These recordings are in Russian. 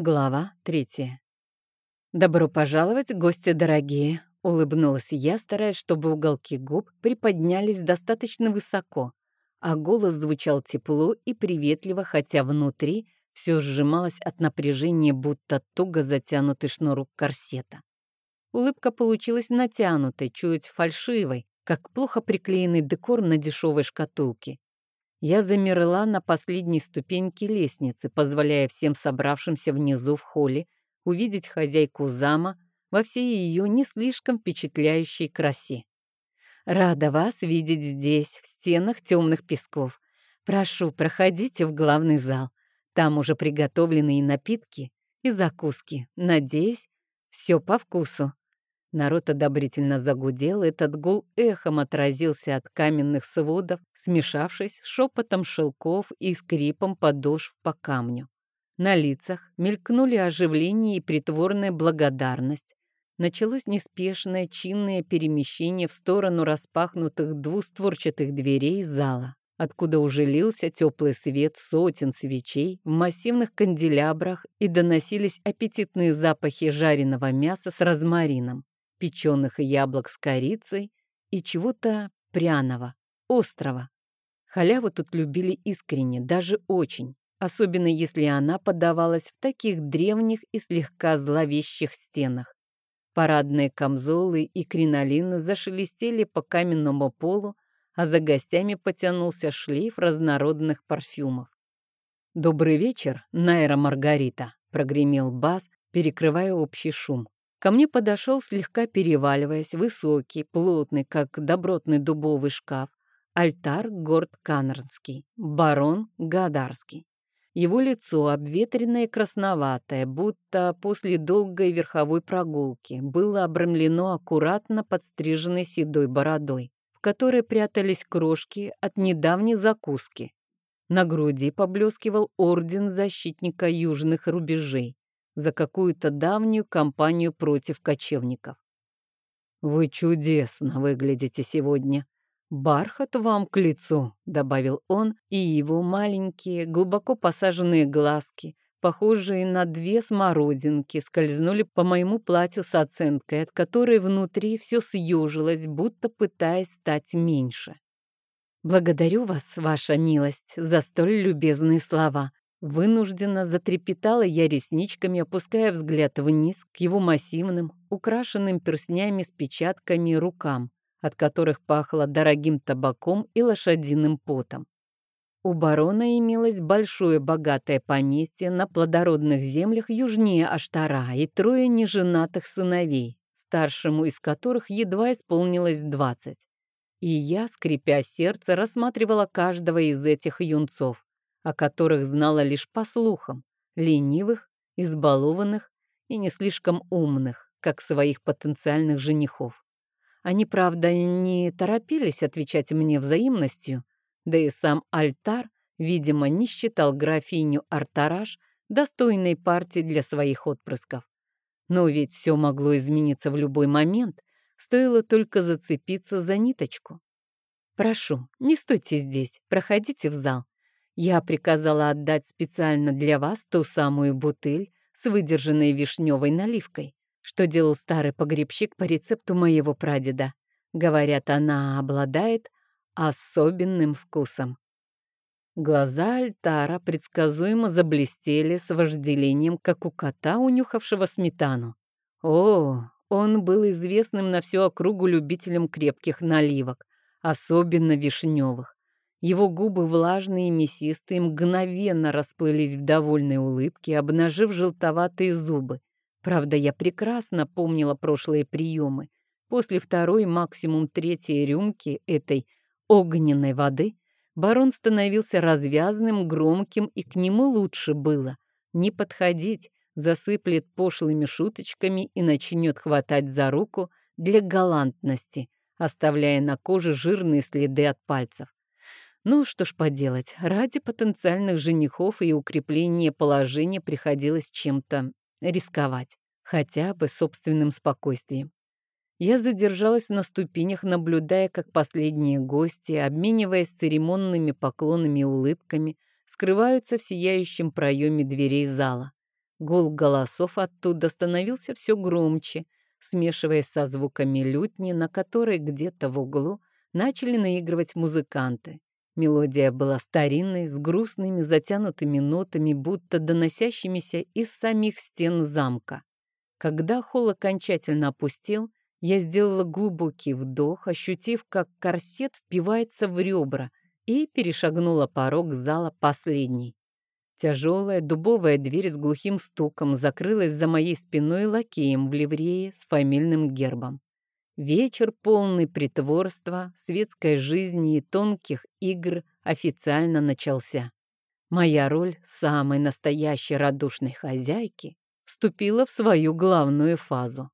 Глава третья. «Добро пожаловать, гости дорогие!» — улыбнулась я, стараясь, чтобы уголки губ приподнялись достаточно высоко, а голос звучал тепло и приветливо, хотя внутри все сжималось от напряжения, будто туго затянутый шнурок корсета. Улыбка получилась натянутой, чуть фальшивой, как плохо приклеенный декор на дешевой шкатулке. Я замерла на последней ступеньке лестницы, позволяя всем собравшимся внизу в холле увидеть хозяйку зама во всей ее не слишком впечатляющей красе. «Рада вас видеть здесь, в стенах темных песков. Прошу, проходите в главный зал. Там уже приготовлены и напитки, и закуски. Надеюсь, все по вкусу. Народ одобрительно загудел, этот гул эхом отразился от каменных сводов, смешавшись с шепотом шелков и скрипом подошв по камню. На лицах мелькнули оживление и притворная благодарность. Началось неспешное, чинное перемещение в сторону распахнутых двустворчатых дверей зала, откуда уже лился теплый свет сотен свечей в массивных канделябрах и доносились аппетитные запахи жареного мяса с розмарином печеных яблок с корицей и чего-то пряного, острого. Халяву тут любили искренне, даже очень, особенно если она подавалась в таких древних и слегка зловещих стенах. Парадные камзолы и кринолины зашелестели по каменному полу, а за гостями потянулся шлейф разнородных парфюмов. «Добрый вечер, Найра Маргарита», — прогремел бас, перекрывая общий шум. Ко мне подошел, слегка переваливаясь, высокий, плотный, как добротный дубовый шкаф, альтар Горд Канарнский, барон Гадарский. Его лицо, обветренное и красноватое, будто после долгой верховой прогулки, было обрамлено аккуратно подстриженной седой бородой, в которой прятались крошки от недавней закуски. На груди поблескивал орден защитника южных рубежей за какую-то давнюю кампанию против кочевников. «Вы чудесно выглядите сегодня. Бархат вам к лицу», — добавил он, и его маленькие, глубоко посаженные глазки, похожие на две смородинки, скользнули по моему платью с оценкой, от которой внутри все съежилось, будто пытаясь стать меньше. «Благодарю вас, ваша милость, за столь любезные слова», Вынужденно затрепетала я ресничками, опуская взгляд вниз к его массивным, украшенным перстнями с печатками рукам, от которых пахло дорогим табаком и лошадиным потом. У барона имелось большое богатое поместье на плодородных землях южнее Аштара и трое неженатых сыновей, старшему из которых едва исполнилось двадцать. И я, скрипя сердце, рассматривала каждого из этих юнцов о которых знала лишь по слухам, ленивых, избалованных и не слишком умных, как своих потенциальных женихов. Они, правда, не торопились отвечать мне взаимностью, да и сам альтар, видимо, не считал графиню Артараш достойной партией для своих отпрысков. Но ведь все могло измениться в любой момент, стоило только зацепиться за ниточку. «Прошу, не стойте здесь, проходите в зал. Я приказала отдать специально для вас ту самую бутыль с выдержанной вишневой наливкой, что делал старый погребщик по рецепту моего прадеда. Говорят, она обладает особенным вкусом. Глаза Альтара предсказуемо заблестели с вожделением, как у кота, унюхавшего сметану. О, он был известным на всю округу любителем крепких наливок, особенно вишневых. Его губы, влажные мясистые, мгновенно расплылись в довольной улыбке, обнажив желтоватые зубы. Правда, я прекрасно помнила прошлые приемы. После второй, максимум третьей рюмки этой огненной воды барон становился развязным, громким, и к нему лучше было не подходить, засыплет пошлыми шуточками и начнет хватать за руку для галантности, оставляя на коже жирные следы от пальцев. Ну, что ж поделать, ради потенциальных женихов и укрепления положения приходилось чем-то рисковать, хотя бы собственным спокойствием. Я задержалась на ступенях, наблюдая, как последние гости, обмениваясь церемонными поклонами и улыбками, скрываются в сияющем проеме дверей зала. Гул голосов оттуда становился все громче, смешиваясь со звуками лютни, на которой где-то в углу начали наигрывать музыканты. Мелодия была старинной, с грустными затянутыми нотами, будто доносящимися из самих стен замка. Когда холл окончательно опустел, я сделала глубокий вдох, ощутив, как корсет впивается в ребра, и перешагнула порог зала последней. Тяжелая дубовая дверь с глухим стуком закрылась за моей спиной лакеем в ливрее с фамильным гербом. Вечер, полный притворства, светской жизни и тонких игр, официально начался. Моя роль самой настоящей радушной хозяйки вступила в свою главную фазу.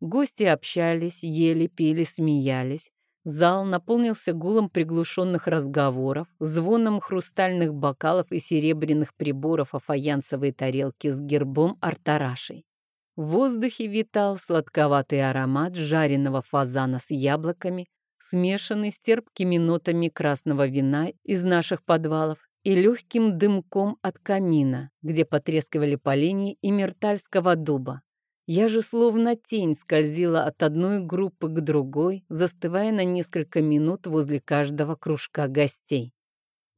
Гости общались, ели, пили, смеялись. Зал наполнился гулом приглушенных разговоров, звоном хрустальных бокалов и серебряных приборов о фаянсовой тарелке с гербом Артарашей. В воздухе витал сладковатый аромат жареного фазана с яблоками, смешанный с терпкими нотами красного вина из наших подвалов и легким дымком от камина, где потрескивали поленья и мертальского дуба. Я же словно тень скользила от одной группы к другой, застывая на несколько минут возле каждого кружка гостей.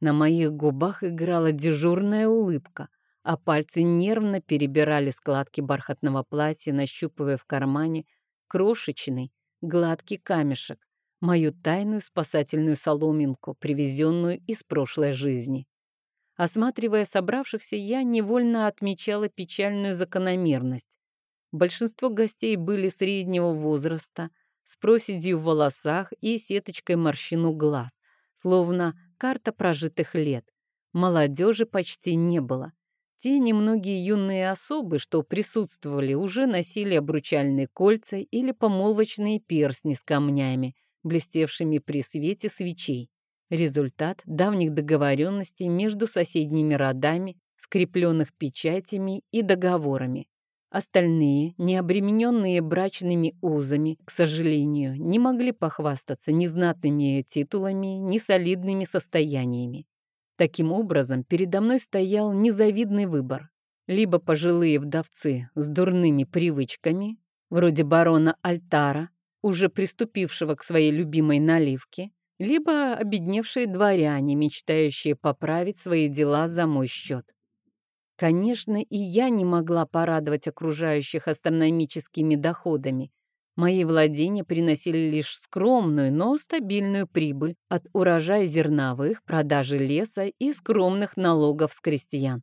На моих губах играла дежурная улыбка, а пальцы нервно перебирали складки бархатного платья, нащупывая в кармане крошечный, гладкий камешек, мою тайную спасательную соломинку, привезенную из прошлой жизни. Осматривая собравшихся, я невольно отмечала печальную закономерность. Большинство гостей были среднего возраста, с проседью в волосах и сеточкой морщин у глаз, словно карта прожитых лет. Молодежи почти не было. Те немногие юные особы, что присутствовали, уже носили обручальные кольца или помолвочные перстни с камнями, блестевшими при свете свечей. Результат давних договоренностей между соседними родами, скрепленных печатями и договорами. Остальные, не обремененные брачными узами, к сожалению, не могли похвастаться ни знатными титулами, ни солидными состояниями. Таким образом, передо мной стоял незавидный выбор. Либо пожилые вдовцы с дурными привычками, вроде барона Альтара, уже приступившего к своей любимой наливке, либо обедневшие дворяне, мечтающие поправить свои дела за мой счет. Конечно, и я не могла порадовать окружающих астрономическими доходами. Мои владения приносили лишь скромную, но стабильную прибыль от урожая зерновых, продажи леса и скромных налогов с крестьян.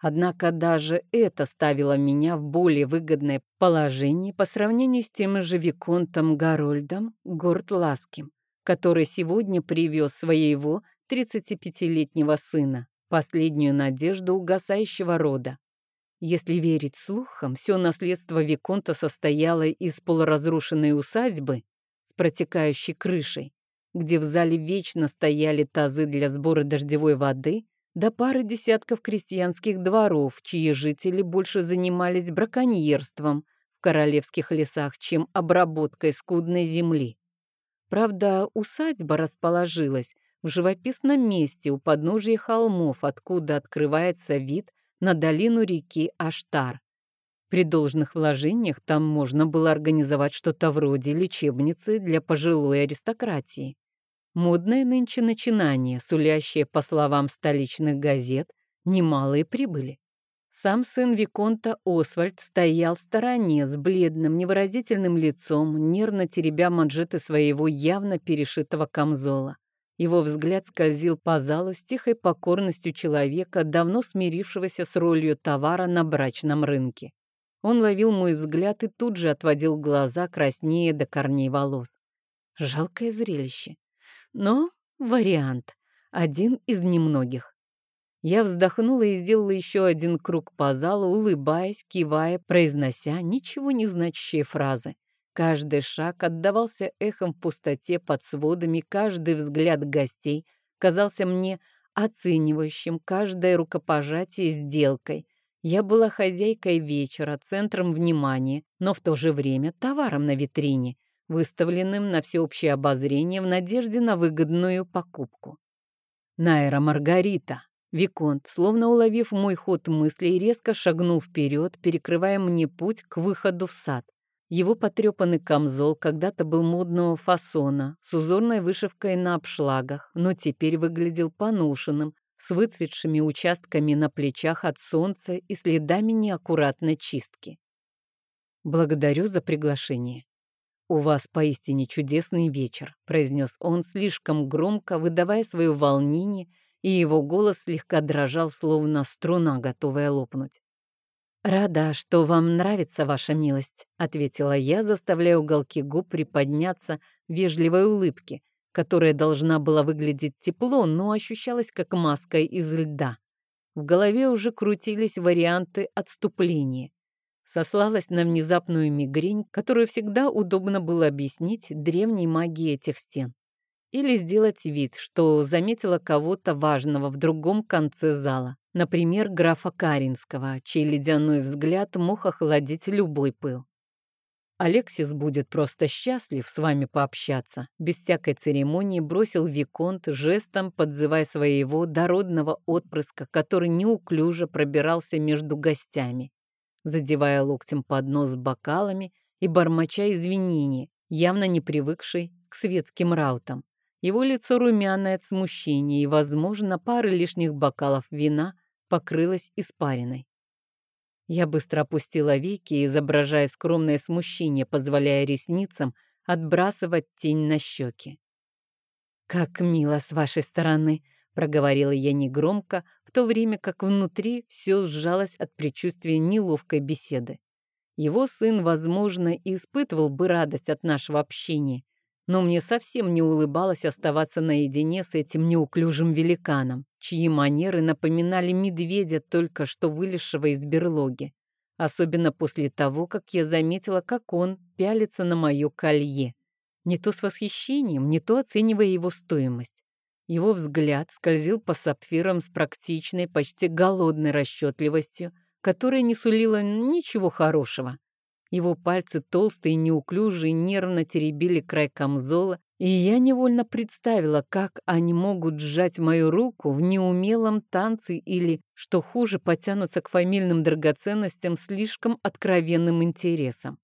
Однако даже это ставило меня в более выгодное положение по сравнению с тем же Виконтом Гарольдом Гордласким который сегодня привез своего 35-летнего сына, последнюю надежду угасающего рода. Если верить слухам, все наследство Виконта состояло из полуразрушенной усадьбы с протекающей крышей, где в зале вечно стояли тазы для сбора дождевой воды, до пары десятков крестьянских дворов, чьи жители больше занимались браконьерством в королевских лесах, чем обработкой скудной земли. Правда, усадьба расположилась в живописном месте у подножия холмов, откуда открывается вид на долину реки Аштар. При должных вложениях там можно было организовать что-то вроде лечебницы для пожилой аристократии. Модное нынче начинание, сулящее, по словам столичных газет, немалые прибыли. Сам сын Виконта Освальд стоял в стороне с бледным, невыразительным лицом, нервно теребя манжеты своего явно перешитого камзола. Его взгляд скользил по залу с тихой покорностью человека, давно смирившегося с ролью товара на брачном рынке. Он ловил мой взгляд и тут же отводил глаза краснее до корней волос. Жалкое зрелище. Но вариант. Один из немногих. Я вздохнула и сделала еще один круг по залу, улыбаясь, кивая, произнося ничего не значащие фразы. Каждый шаг отдавался эхом в пустоте под сводами, каждый взгляд гостей казался мне оценивающим, каждое рукопожатие сделкой. Я была хозяйкой вечера, центром внимания, но в то же время товаром на витрине, выставленным на всеобщее обозрение в надежде на выгодную покупку. Найра Маргарита Виконт, словно уловив мой ход мыслей, резко шагнул вперед, перекрывая мне путь к выходу в сад. Его потрепанный камзол когда-то был модного фасона, с узорной вышивкой на обшлагах, но теперь выглядел поношенным, с выцветшими участками на плечах от солнца и следами неаккуратной чистки. «Благодарю за приглашение. У вас поистине чудесный вечер», — произнес он слишком громко, выдавая свое волнение и его голос слегка дрожал, словно струна, готовая лопнуть. «Рада, что вам нравится ваша милость», — ответила я, заставляя уголки губ приподняться вежливой улыбке, которая должна была выглядеть тепло, но ощущалась как маска из льда. В голове уже крутились варианты отступления. Сослалась на внезапную мигрень, которую всегда удобно было объяснить древней магией этих стен. Или сделать вид, что заметила кого-то важного в другом конце зала. Например, графа Каринского, чей ледяной взгляд мог охладить любой пыл. «Алексис будет просто счастлив с вами пообщаться», без всякой церемонии бросил Виконт, жестом подзывая своего дородного отпрыска, который неуклюже пробирался между гостями, задевая локтем поднос с бокалами и бормоча извинения, явно не привыкший к светским раутам. Его лицо румяное от смущения, и, возможно, пара лишних бокалов вина покрылась испариной. Я быстро опустила веки, изображая скромное смущение, позволяя ресницам отбрасывать тень на щеки. «Как мило с вашей стороны!» — проговорила я негромко, в то время как внутри все сжалось от предчувствия неловкой беседы. Его сын, возможно, и испытывал бы радость от нашего общения, но мне совсем не улыбалось оставаться наедине с этим неуклюжим великаном, чьи манеры напоминали медведя, только что вылезшего из берлоги. Особенно после того, как я заметила, как он пялится на мое колье. Не то с восхищением, не то оценивая его стоимость. Его взгляд скользил по сапфирам с практичной, почти голодной расчетливостью, которая не сулила ничего хорошего. Его пальцы толстые и неуклюжие нервно теребили край камзола, и я невольно представила, как они могут сжать мою руку в неумелом танце или, что хуже, потянуться к фамильным драгоценностям слишком откровенным интересом.